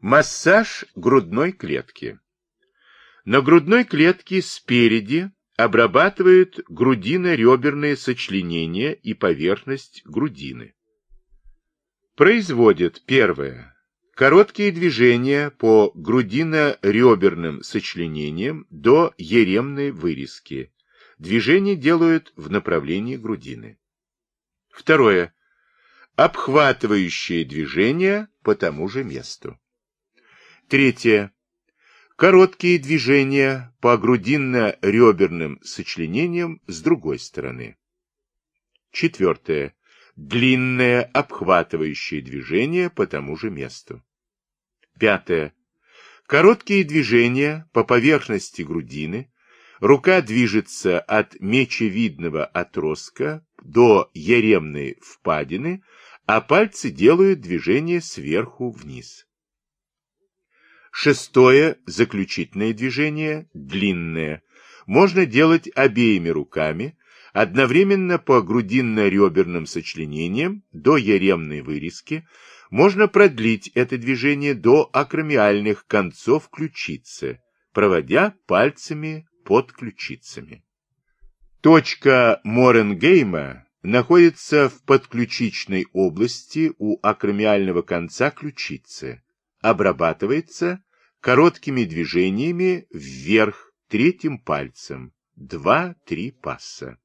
Массаж грудной клетки. На грудной клетке спереди обрабатывают грудино-реберные сочленения и поверхность грудины. Производят первое. Короткие движения по грудино-реберным сочленениям до еремной вырезки. Движения делают в направлении грудины. Второе. Обхватывающие движения по тому же месту. Третье. Короткие движения по грудинно-реберным сочленениям с другой стороны. Четвертое. Длинное обхватывающее движение по тому же месту. Пятое. Короткие движения по поверхности грудины. Рука движется от мечевидного отростка до яремной впадины, а пальцы делают движение сверху вниз. Шестое, заключительное движение, длинное, можно делать обеими руками, одновременно по грудинно-реберным сочленениям до яремной вырезки, можно продлить это движение до акромиальных концов ключицы, проводя пальцами под ключицами. Точка Моренгейма находится в подключичной области у акромиального конца ключицы, обрабатывается короткими движениями вверх третьим пальцем, два-три пасса.